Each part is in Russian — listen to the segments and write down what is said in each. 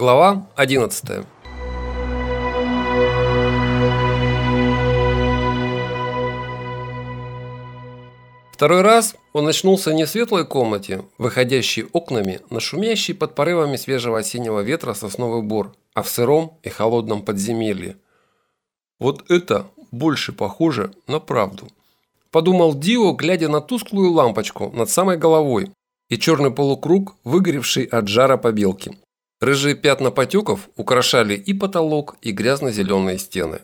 Глава 11 Второй раз он очнулся не в светлой комнате, выходящей окнами на шумящий под порывами свежего осеннего ветра сосновый бор, а в сыром и холодном подземелье. Вот это больше похоже на правду. Подумал Дио, глядя на тусклую лампочку над самой головой и черный полукруг, выгоревший от жара побелки. Рыжие пятна потеков украшали и потолок, и грязно-зеленые стены.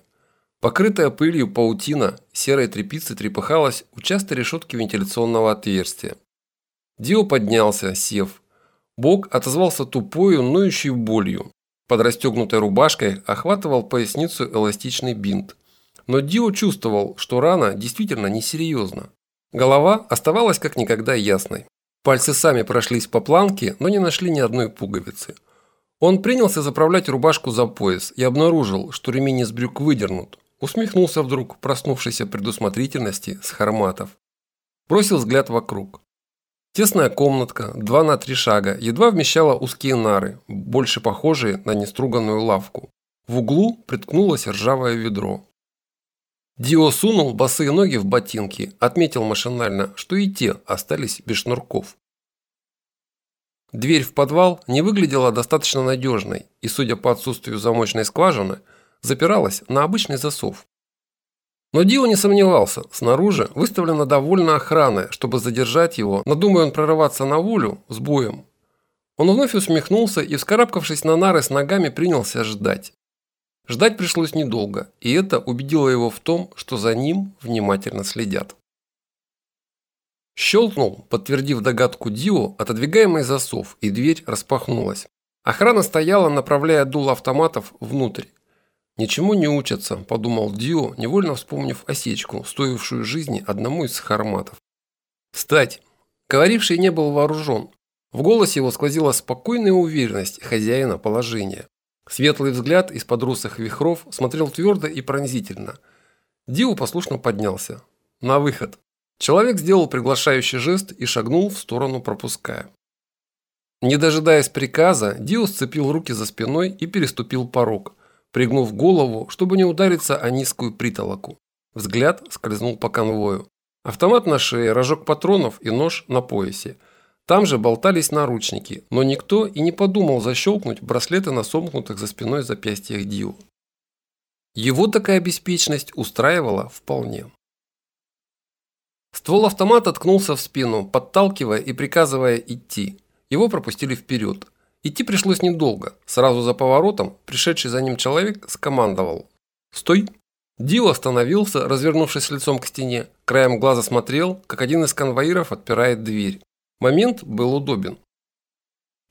Покрытая пылью паутина серой тряпицы трепыхалась у частой решетки вентиляционного отверстия. Дио поднялся, сев. Бог отозвался тупою, ноющей болью. Под расстегнутой рубашкой охватывал поясницу эластичный бинт. Но Дио чувствовал, что рана действительно несерьезна. Голова оставалась как никогда ясной. Пальцы сами прошлись по планке, но не нашли ни одной пуговицы. Он принялся заправлять рубашку за пояс и обнаружил, что ремень из брюк выдернут. Усмехнулся вдруг проснувшейся предусмотрительности с харматов. Бросил взгляд вокруг. Тесная комнатка, два на три шага, едва вмещала узкие нары, больше похожие на неструганную лавку. В углу приткнулось ржавое ведро. Дио сунул босые ноги в ботинки, отметил машинально, что и те остались без шнурков. Дверь в подвал не выглядела достаточно надежной и, судя по отсутствию замочной скважины, запиралась на обычный засов. Но Дио не сомневался, снаружи выставлена довольно охрана, чтобы задержать его, надумая он прорываться на волю с боем. Он вновь усмехнулся и, вскарабкавшись на нары с ногами, принялся ждать. Ждать пришлось недолго, и это убедило его в том, что за ним внимательно следят. Щелкнул, подтвердив догадку Дио, отодвигаемый засов, и дверь распахнулась. Охрана стояла, направляя дуло автоматов внутрь. «Ничему не учатся», – подумал Дио, невольно вспомнив осечку, стоившую жизни одному из харматов. «Встать!» Говоривший не был вооружен. В голосе его сквозила спокойная уверенность хозяина положения. Светлый взгляд из-под русых вихров смотрел твердо и пронзительно. Дио послушно поднялся. «На выход!» Человек сделал приглашающий жест и шагнул в сторону, пропуская. Не дожидаясь приказа, Дио сцепил руки за спиной и переступил порог, пригнув голову, чтобы не удариться о низкую притолоку. Взгляд скользнул по конвою. Автомат на шее, рожок патронов и нож на поясе. Там же болтались наручники, но никто и не подумал защелкнуть браслеты на сомкнутых за спиной запястьях Дио. Его такая беспечность устраивала вполне. Ствол автомата ткнулся в спину, подталкивая и приказывая идти. Его пропустили вперед. Идти пришлось недолго. Сразу за поворотом пришедший за ним человек скомандовал. «Стой!» Дио остановился, развернувшись лицом к стене. Краем глаза смотрел, как один из конвоиров отпирает дверь. Момент был удобен.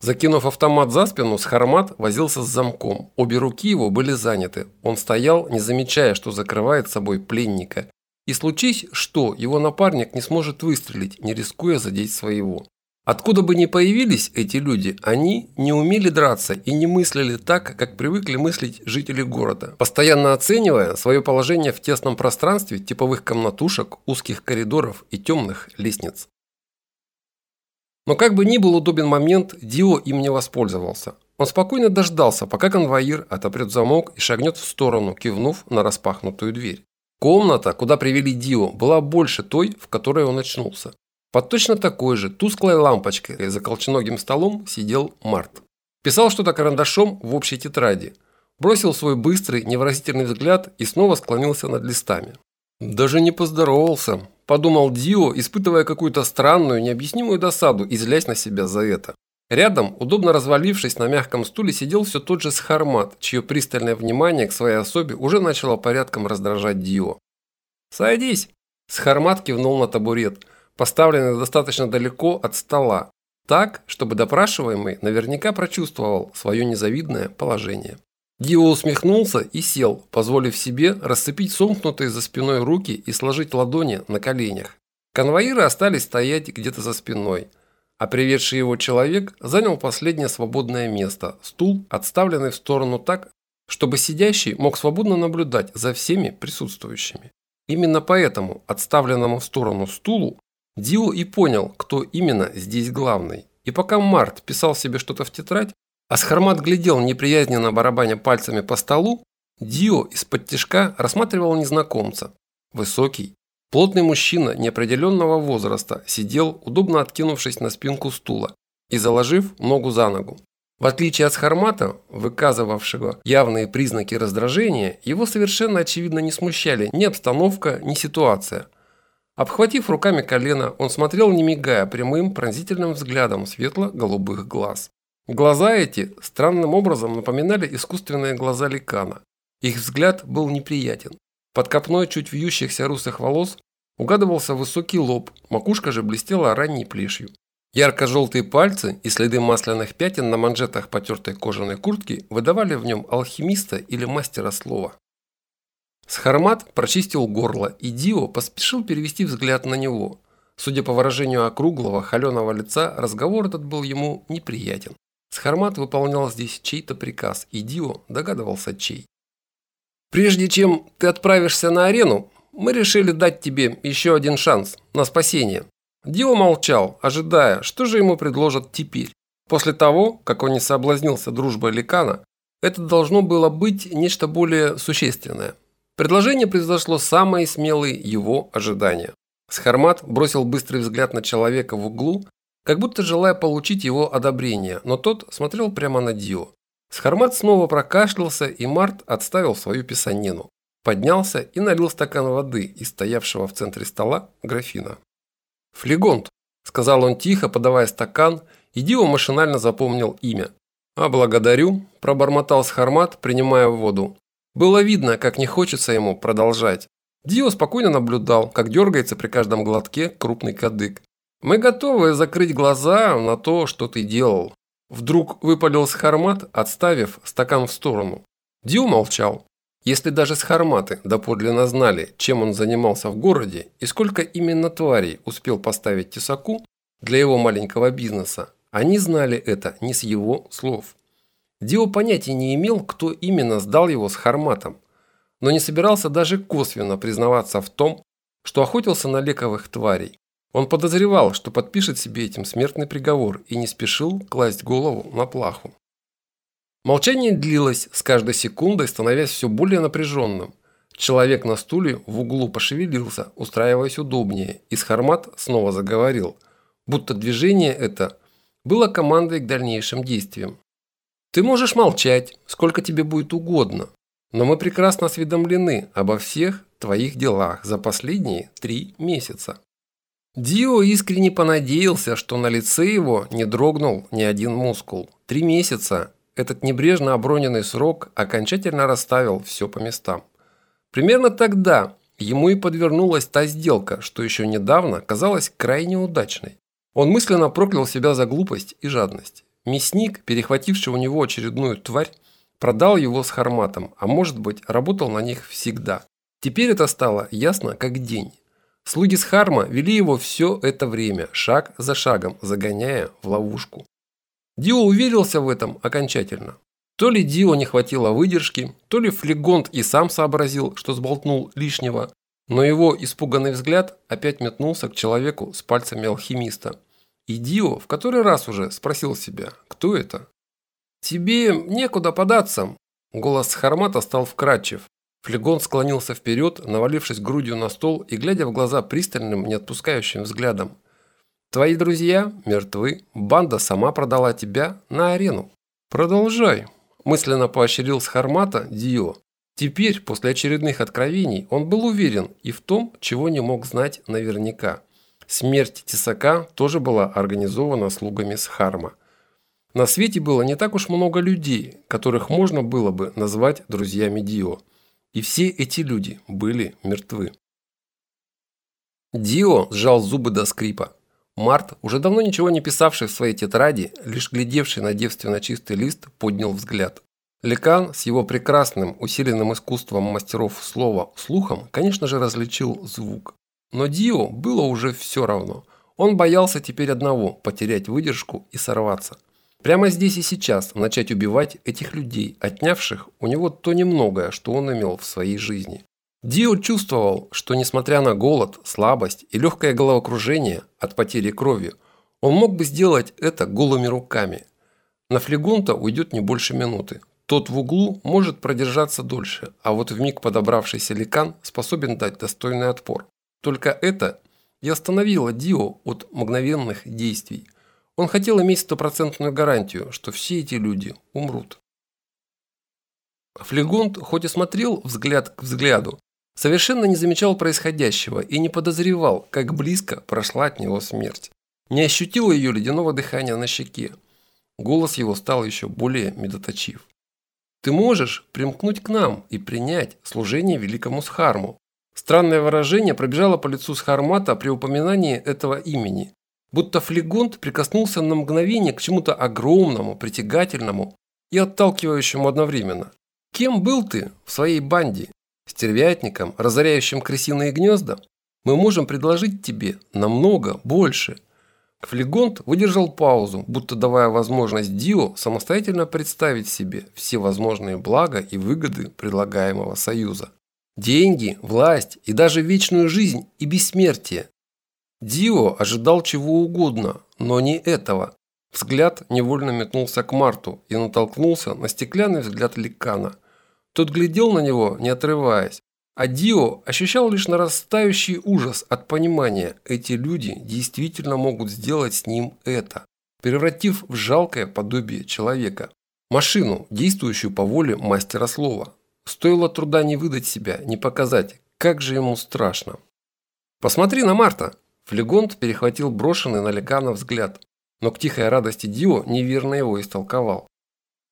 Закинув автомат за спину, Схармат возился с замком. Обе руки его были заняты. Он стоял, не замечая, что закрывает собой пленника, и случись что, его напарник не сможет выстрелить, не рискуя задеть своего. Откуда бы ни появились эти люди, они не умели драться и не мыслили так, как привыкли мыслить жители города, постоянно оценивая свое положение в тесном пространстве типовых комнатушек, узких коридоров и темных лестниц. Но как бы ни был удобен момент, Дио им не воспользовался. Он спокойно дождался, пока конвоир отопрет замок и шагнет в сторону, кивнув на распахнутую дверь. Комната, куда привели Дио, была больше той, в которой он очнулся. Под точно такой же тусклой лампочкой за колченогим столом сидел Март. Писал что-то карандашом в общей тетради. Бросил свой быстрый, невыразительный взгляд и снова склонился над листами. «Даже не поздоровался», – подумал Дио, испытывая какую-то странную, необъяснимую досаду и злясь на себя за это. Рядом, удобно развалившись на мягком стуле, сидел все тот же Схармат, чье пристальное внимание к своей особе уже начало порядком раздражать Дио. «Садись!» Схармат кивнул на табурет, поставленный достаточно далеко от стола, так, чтобы допрашиваемый наверняка прочувствовал свое незавидное положение. Дио усмехнулся и сел, позволив себе расцепить сомкнутые за спиной руки и сложить ладони на коленях. Конвоиры остались стоять где-то за спиной – а приведший его человек занял последнее свободное место, стул, отставленный в сторону так, чтобы сидящий мог свободно наблюдать за всеми присутствующими. Именно поэтому отставленному в сторону стулу Дио и понял, кто именно здесь главный. И пока Март писал себе что-то в тетрадь, Асхармат глядел неприязненно барабаня пальцами по столу, Дио из-под тишка рассматривал незнакомца. Высокий, плотный мужчина неопределенного возраста сидел, удобно откинувшись на спинку стула и заложив ногу за ногу. В отличие от Схармата, выказывавшего явные признаки раздражения, его совершенно очевидно не смущали ни обстановка, ни ситуация. Обхватив руками колено, он смотрел не мигая прямым пронзительным взглядом светло-голубых глаз. Глаза эти странным образом напоминали искусственные глаза ликана. Их взгляд был неприятен. Под копной чуть вьющихся русых волос угадывался высокий лоб, макушка же блестела ранней плешью. Ярко-желтые пальцы и следы масляных пятен на манжетах потертой кожаной куртки выдавали в нем алхимиста или мастера слова. Схармат прочистил горло, и Дио поспешил перевести взгляд на него. Судя по выражению округлого, холеного лица, разговор этот был ему неприятен. Схармат выполнял здесь чей-то приказ, и Дио догадывался чей. «Прежде чем ты отправишься на арену, мы решили дать тебе еще один шанс на спасение», Дио молчал, ожидая, что же ему предложат теперь. После того, как он не соблазнился дружбой Ликана, это должно было быть нечто более существенное. Предложение произошло самое смелые его ожидания. Схармат бросил быстрый взгляд на человека в углу, как будто желая получить его одобрение, но тот смотрел прямо на Дио. Схармат снова прокашлялся, и Март отставил свою писанину. Поднялся и налил стакан воды из стоявшего в центре стола графина. «Флегонт», – сказал он тихо, подавая стакан, и Дио машинально запомнил имя. «А благодарю», – пробормотал Схармат, принимая воду. Было видно, как не хочется ему продолжать. Дио спокойно наблюдал, как дергается при каждом глотке крупный кадык. «Мы готовы закрыть глаза на то, что ты делал». Вдруг выпалил Схармат, отставив стакан в сторону. Дио молчал. Если даже схарматы доподлинно знали, чем он занимался в городе и сколько именно тварей успел поставить тесаку для его маленького бизнеса, они знали это не с его слов. Дио понятия не имел, кто именно сдал его с харматом, но не собирался даже косвенно признаваться в том, что охотился на лековых тварей. Он подозревал, что подпишет себе этим смертный приговор и не спешил класть голову на плаху. Молчание длилось, с каждой секундой становясь все более напряженным. Человек на стуле в углу пошевелился, устраиваясь удобнее, и Схармат снова заговорил, будто движение это было командой к дальнейшим действиям. «Ты можешь молчать, сколько тебе будет угодно, но мы прекрасно осведомлены обо всех твоих делах за последние три месяца». Дио искренне понадеялся, что на лице его не дрогнул ни один мускул. Три месяца этот небрежно оброненный срок окончательно расставил все по местам. Примерно тогда ему и подвернулась та сделка, что еще недавно казалась крайне удачной. Он мысленно проклял себя за глупость и жадность. Мясник, перехвативший у него очередную тварь, продал его с харматом, а может быть работал на них всегда. Теперь это стало ясно как день. Слуги с Харма вели его все это время, шаг за шагом, загоняя в ловушку. Дио уверился в этом окончательно. То ли Дио не хватило выдержки, то ли Флегонт и сам сообразил, что сболтнул лишнего, но его испуганный взгляд опять метнулся к человеку с пальцами алхимиста. И Дио в который раз уже спросил себя, кто это? «Тебе некуда податься», – голос Хармата стал вкрадчив. Флегон склонился вперед, навалившись грудью на стол и глядя в глаза пристальным, не отпускающим взглядом. Твои друзья мертвы. Банда сама продала тебя на арену. Продолжай. Мысленно поощрил с Хармата Дио. Теперь, после очередных откровений, он был уверен и в том, чего не мог знать наверняка. Смерть Тесака тоже была организована слугами Схарма. На свете было не так уж много людей, которых можно было бы назвать друзьями Дио. И все эти люди были мертвы. Дио сжал зубы до скрипа. Март, уже давно ничего не писавший в своей тетради, лишь глядевший на девственно чистый лист, поднял взгляд. Лекан с его прекрасным, усиленным искусством мастеров слова слухом, конечно же, различил звук. Но Дио было уже все равно. Он боялся теперь одного – потерять выдержку и сорваться. Прямо здесь и сейчас начать убивать этих людей, отнявших у него то немногое, что он имел в своей жизни. Дио чувствовал, что несмотря на голод, слабость и легкое головокружение от потери крови, он мог бы сделать это голыми руками. На флегонта уйдет не больше минуты. Тот в углу может продержаться дольше, а вот в миг подобравшийся ликан способен дать достойный отпор. Только это и остановило Дио от мгновенных действий. Он хотел иметь стопроцентную гарантию, что все эти люди умрут. Флегонт, хоть и смотрел взгляд к взгляду, совершенно не замечал происходящего и не подозревал, как близко прошла от него смерть. Не ощутил ее ледяного дыхания на щеке. Голос его стал еще более медоточив. «Ты можешь примкнуть к нам и принять служение великому Схарму». Странное выражение пробежало по лицу Схармата при упоминании этого имени. Будто флегонт прикоснулся на мгновение к чему-то огромному, притягательному и отталкивающему одновременно. Кем был ты в своей банде? Стервятником, разоряющим крысиные гнезда? Мы можем предложить тебе намного больше. Флегонт выдержал паузу, будто давая возможность Дио самостоятельно представить себе все возможные блага и выгоды предлагаемого союза. Деньги, власть и даже вечную жизнь и бессмертие. Дио ожидал чего угодно, но не этого. Взгляд невольно метнулся к Марту и натолкнулся на стеклянный взгляд Ликана – тот глядел на него, не отрываясь. А Дио ощущал лишь нарастающий ужас от понимания, эти люди действительно могут сделать с ним это, превратив в жалкое подобие человека. Машину, действующую по воле мастера слова. Стоило труда не выдать себя, не показать, как же ему страшно. «Посмотри на Марта!» Флегонт перехватил брошенный на Легана взгляд, но к тихой радости Дио неверно его истолковал.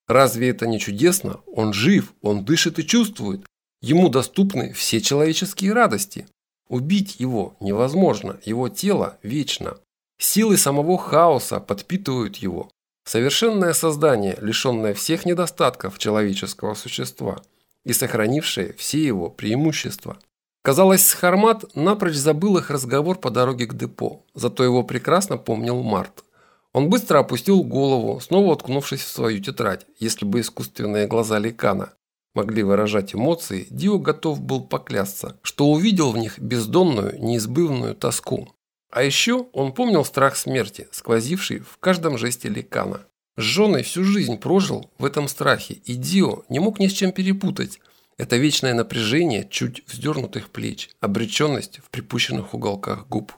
Разве это не чудесно? Он жив, он дышит и чувствует. Ему доступны все человеческие радости. Убить его невозможно, его тело вечно. Силы самого хаоса подпитывают его. Совершенное создание, лишенное всех недостатков человеческого существа и сохранившее все его преимущества. Казалось, Схармат напрочь забыл их разговор по дороге к депо, зато его прекрасно помнил Март. Он быстро опустил голову, снова уткнувшись в свою тетрадь. Если бы искусственные глаза Ликана могли выражать эмоции, Дио готов был поклясться, что увидел в них бездонную, неизбывную тоску. А еще он помнил страх смерти, сквозивший в каждом жесте Ликана. Жженый всю жизнь прожил в этом страхе, и Дио не мог ни с чем перепутать. Это вечное напряжение чуть вздернутых плеч, обреченность в припущенных уголках губ.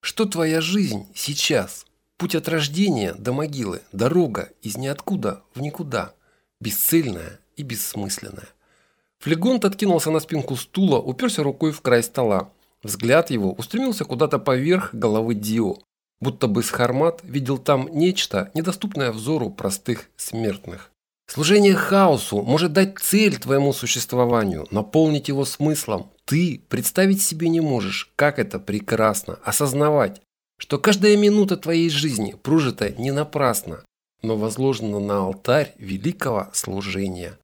«Что твоя жизнь сейчас?» Путь от рождения до могилы, дорога из ниоткуда в никуда, бесцельная и бессмысленная. Флегонт откинулся на спинку стула, уперся рукой в край стола. Взгляд его устремился куда-то поверх головы Дио, будто бы Схармат видел там нечто, недоступное взору простых смертных. Служение хаосу может дать цель твоему существованию, наполнить его смыслом. Ты представить себе не можешь, как это прекрасно, осознавать, что каждая минута твоей жизни прожита не напрасно, но возложена на алтарь великого служения.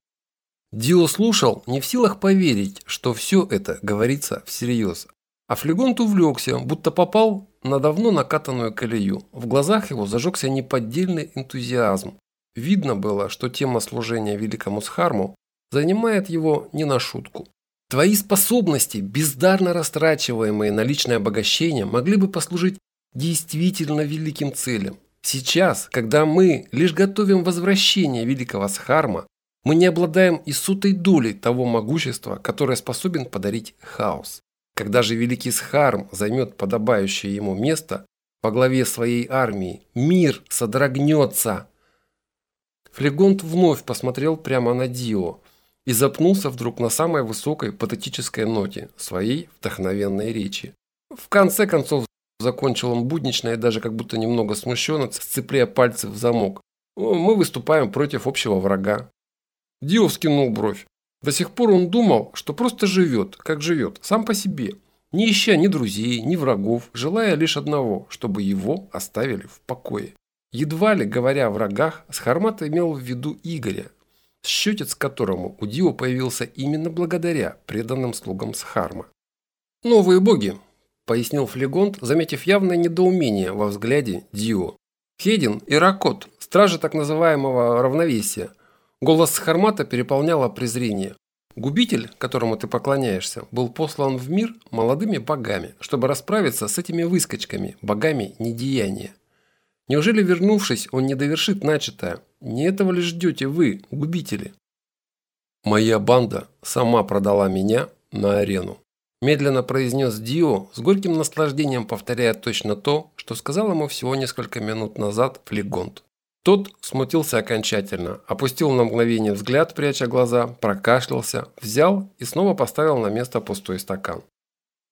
Дио слушал, не в силах поверить, что все это говорится всерьез. А Флегонт увлекся, будто попал на давно накатанную колею. В глазах его зажегся неподдельный энтузиазм. Видно было, что тема служения великому Схарму занимает его не на шутку. Твои способности, бездарно растрачиваемые на личное обогащение, могли бы послужить действительно великим целям. Сейчас, когда мы лишь готовим возвращение великого Схарма, мы не обладаем и сутой долей того могущества, которое способен подарить хаос. Когда же великий Схарм займет подобающее ему место по главе своей армии, мир содрогнется. Флегонт вновь посмотрел прямо на Дио и запнулся вдруг на самой высокой патетической ноте своей вдохновенной речи. В конце концов, Закончил он буднично и даже как будто немного смущенно, сцепляя пальцы в замок. Мы выступаем против общего врага. Дио вскинул бровь. До сих пор он думал, что просто живет, как живет, сам по себе, не ища ни друзей, ни врагов, желая лишь одного, чтобы его оставили в покое. Едва ли, говоря о врагах, Схармат имел в виду Игоря, счетец которому у Дио появился именно благодаря преданным слугам Схарма. Новые боги, пояснил Флегонт, заметив явное недоумение во взгляде Дио. Хедин и Ракот, стражи так называемого равновесия. Голос Хармата переполняло презрение. Губитель, которому ты поклоняешься, был послан в мир молодыми богами, чтобы расправиться с этими выскочками, богами недеяния. Неужели, вернувшись, он не довершит начатое? Не этого ли ждете вы, губители? Моя банда сама продала меня на арену. Медленно произнес Дио, с горьким наслаждением повторяя точно то, что сказал ему всего несколько минут назад Флегонт. Тот смутился окончательно, опустил на мгновение взгляд, пряча глаза, прокашлялся, взял и снова поставил на место пустой стакан.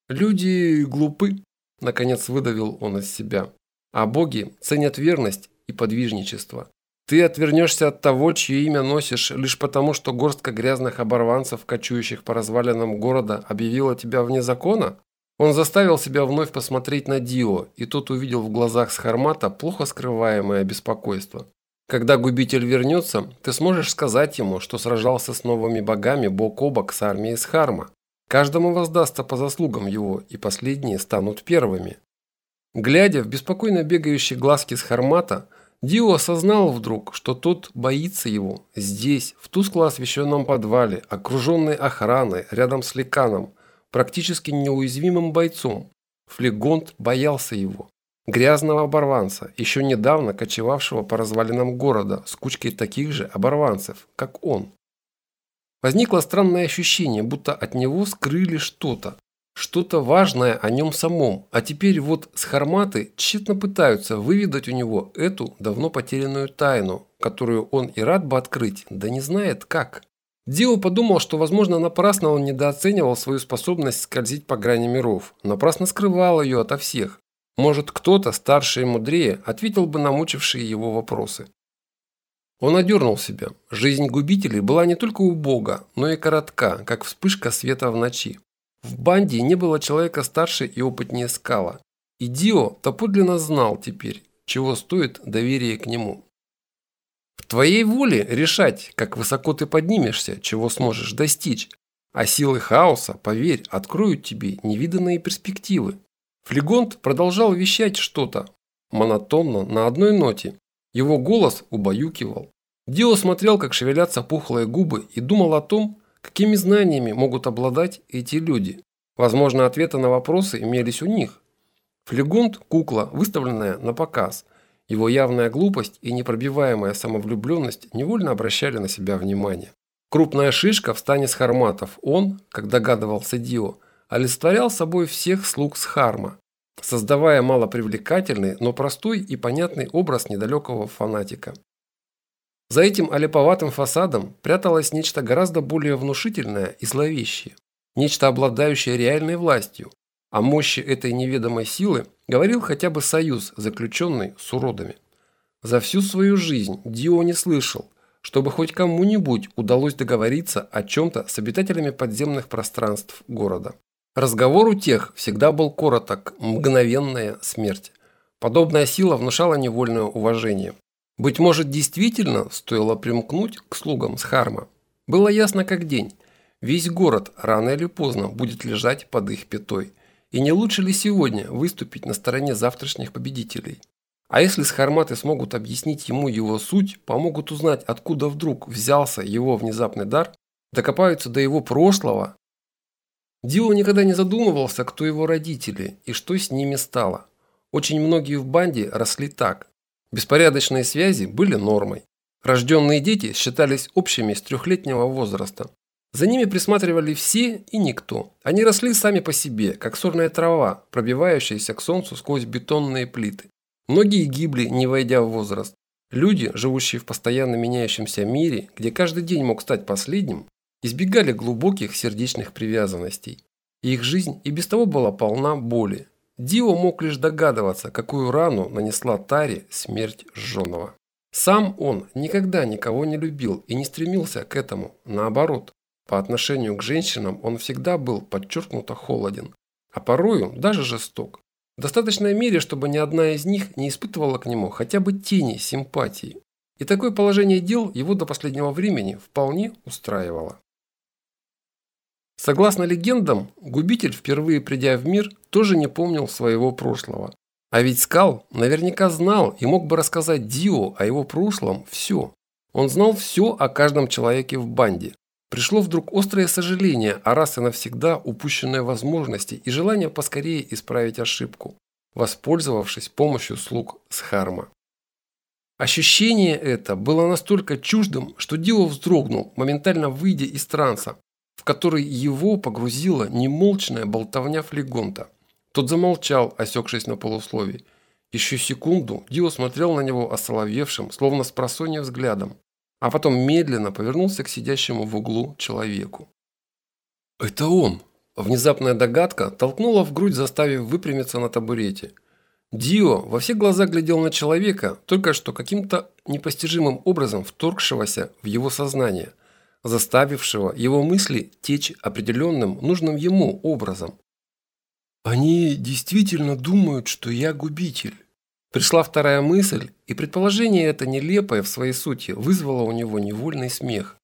«Люди глупы», – наконец выдавил он из себя. «А боги ценят верность и подвижничество. Ты отвернешься от того, чье имя носишь, лишь потому, что горстка грязных оборванцев, кочующих по развалинам города, объявила тебя вне закона? Он заставил себя вновь посмотреть на Дио, и тот увидел в глазах Схармата плохо скрываемое беспокойство. Когда губитель вернется, ты сможешь сказать ему, что сражался с новыми богами бок о бок с армией Схарма. Каждому воздастся по заслугам его, и последние станут первыми. Глядя в беспокойно бегающие глазки Схармата, Дио осознал вдруг, что тот боится его здесь, в тускло освещенном подвале, окруженный охраной, рядом с Ликаном, практически неуязвимым бойцом. Флегонт боялся его. Грязного оборванца, еще недавно кочевавшего по развалинам города с кучкой таких же оборванцев, как он. Возникло странное ощущение, будто от него скрыли что-то, что-то важное о нем самом, а теперь вот схарматы тщетно пытаются выведать у него эту давно потерянную тайну, которую он и рад бы открыть, да не знает как. Дио подумал, что, возможно, напрасно он недооценивал свою способность скользить по грани миров, напрасно скрывал ее ото всех. Может, кто-то, старше и мудрее, ответил бы на мучившие его вопросы. Он одернул себя. Жизнь губителей была не только убога, но и коротка, как вспышка света в ночи. В банде не было человека старше и опытнее скала. И Дио доподлинно знал теперь, чего стоит доверие к нему. В твоей воле решать, как высоко ты поднимешься, чего сможешь достичь. А силы хаоса, поверь, откроют тебе невиданные перспективы. Флегонт продолжал вещать что-то, монотонно, на одной ноте. Его голос убаюкивал. Дио смотрел, как шевелятся пухлые губы и думал о том, Какими знаниями могут обладать эти люди? Возможно, ответы на вопросы имелись у них. Флегонт – кукла, выставленная на показ. Его явная глупость и непробиваемая самовлюбленность невольно обращали на себя внимание. Крупная шишка в стане схарматов. Он, как догадывался Дио, олицетворял собой всех слуг Схарма, создавая малопривлекательный, но простой и понятный образ недалекого фанатика. За этим олеповатым фасадом пряталось нечто гораздо более внушительное и зловещее. Нечто, обладающее реальной властью. О мощи этой неведомой силы говорил хотя бы союз, заключенный с уродами. За всю свою жизнь Дио не слышал, чтобы хоть кому-нибудь удалось договориться о чем-то с обитателями подземных пространств города. Разговор у тех всегда был короток, мгновенная смерть. Подобная сила внушала невольное уважение. Быть может, действительно стоило примкнуть к слугам с Харма. Было ясно как день. Весь город рано или поздно будет лежать под их пятой. И не лучше ли сегодня выступить на стороне завтрашних победителей? А если схарматы смогут объяснить ему его суть, помогут узнать, откуда вдруг взялся его внезапный дар, докопаются до его прошлого. Дио никогда не задумывался, кто его родители и что с ними стало. Очень многие в банде росли так. Беспорядочные связи были нормой. Рожденные дети считались общими с трехлетнего возраста. За ними присматривали все и никто. Они росли сами по себе, как сорная трава, пробивающаяся к солнцу сквозь бетонные плиты. Многие гибли, не войдя в возраст. Люди, живущие в постоянно меняющемся мире, где каждый день мог стать последним, избегали глубоких сердечных привязанностей. И их жизнь и без того была полна боли, Дио мог лишь догадываться, какую рану нанесла Таре смерть Жженого. Сам он никогда никого не любил и не стремился к этому. Наоборот, по отношению к женщинам он всегда был подчеркнуто холоден, а порою даже жесток. В достаточной мере, чтобы ни одна из них не испытывала к нему хотя бы тени симпатии. И такое положение дел его до последнего времени вполне устраивало. Согласно легендам, губитель, впервые придя в мир, тоже не помнил своего прошлого. А ведь Скал наверняка знал и мог бы рассказать Дио о его прошлом все. Он знал все о каждом человеке в банде. Пришло вдруг острое сожаление о раз и навсегда упущенной возможности и желание поскорее исправить ошибку, воспользовавшись помощью слуг Схарма. Ощущение это было настолько чуждым, что Дио вздрогнул, моментально выйдя из транса, в который его погрузила немолчная болтовня флегонта. Тот замолчал, осекшись на полусловии. Еще секунду Дио смотрел на него осоловевшим, словно с просонья взглядом, а потом медленно повернулся к сидящему в углу человеку. «Это он!» Внезапная догадка толкнула в грудь, заставив выпрямиться на табурете – Дио во все глаза глядел на человека, только что каким-то непостижимым образом вторгшегося в его сознание, заставившего его мысли течь определенным, нужным ему образом. «Они действительно думают, что я губитель». Пришла вторая мысль, и предположение это нелепое в своей сути вызвало у него невольный смех.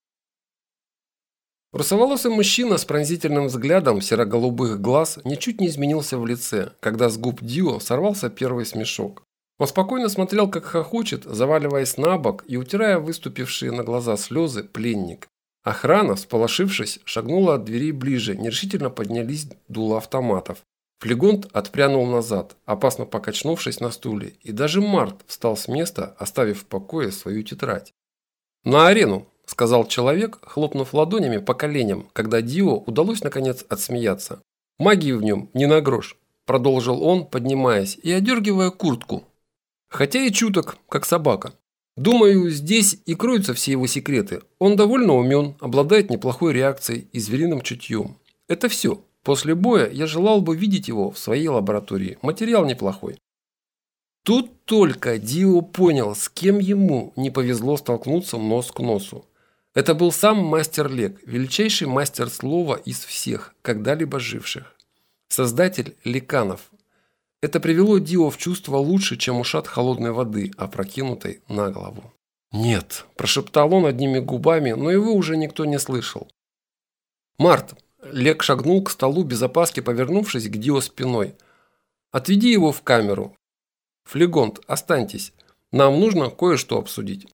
Русоволосый мужчина с пронзительным взглядом серо-голубых глаз ничуть не изменился в лице, когда с губ Дио сорвался первый смешок. Он спокойно смотрел, как хохочет, заваливаясь на бок и утирая выступившие на глаза слезы пленник. Охрана, всполошившись, шагнула от дверей ближе, нерешительно поднялись дула автоматов. Флегонт отпрянул назад, опасно покачнувшись на стуле, и даже Март встал с места, оставив в покое свою тетрадь. «На арену!» – сказал человек, хлопнув ладонями по коленям, когда Дио удалось наконец отсмеяться. «Магии в нем не на грош», – продолжил он, поднимаясь и одергивая куртку. «Хотя и чуток, как собака. Думаю, здесь и кроются все его секреты. Он довольно умен, обладает неплохой реакцией и звериным чутьем. Это все. После боя я желал бы видеть его в своей лаборатории. Материал неплохой. Тут только Дио понял, с кем ему не повезло столкнуться нос к носу. Это был сам мастер Лек, величайший мастер слова из всех, когда-либо живших. Создатель леканов. Это привело Дио в чувство лучше, чем ушат холодной воды, опрокинутой на голову. «Нет», – прошептал он одними губами, но его уже никто не слышал. «Март!» – Лек шагнул к столу без опаски, повернувшись к Дио спиной. «Отведи его в камеру. Флегонт, останьтесь. Нам нужно кое-что обсудить».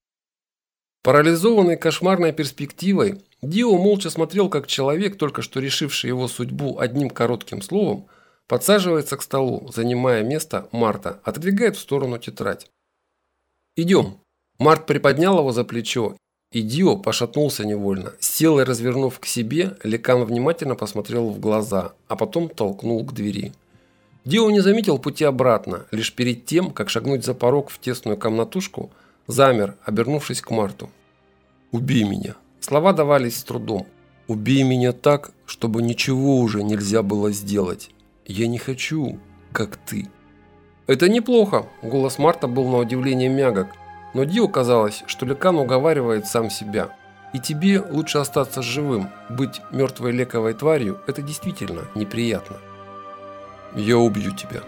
Парализованный кошмарной перспективой, Дио молча смотрел, как человек, только что решивший его судьбу одним коротким словом, подсаживается к столу, занимая место Марта, отодвигает в сторону тетрадь. «Идем». Март приподнял его за плечо, и Дио пошатнулся невольно. Силой развернув к себе, Лекан внимательно посмотрел в глаза, а потом толкнул к двери. Дио не заметил пути обратно, лишь перед тем, как шагнуть за порог в тесную комнатушку – Замер, обернувшись к Марту. «Убей меня». Слова давались с трудом. «Убей меня так, чтобы ничего уже нельзя было сделать. Я не хочу, как ты». «Это неплохо», – голос Марта был на удивление мягок. Но Дио казалось, что Лекан уговаривает сам себя. И тебе лучше остаться живым. Быть мертвой лековой тварью – это действительно неприятно. «Я убью тебя»,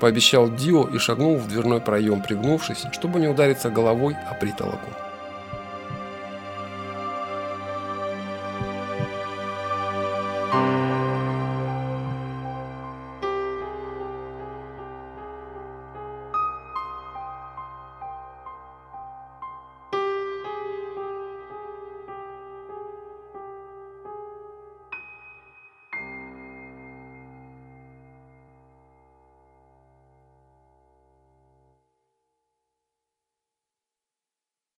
пообещал Дио и шагнул в дверной проем, пригнувшись, чтобы не удариться головой о притолоку.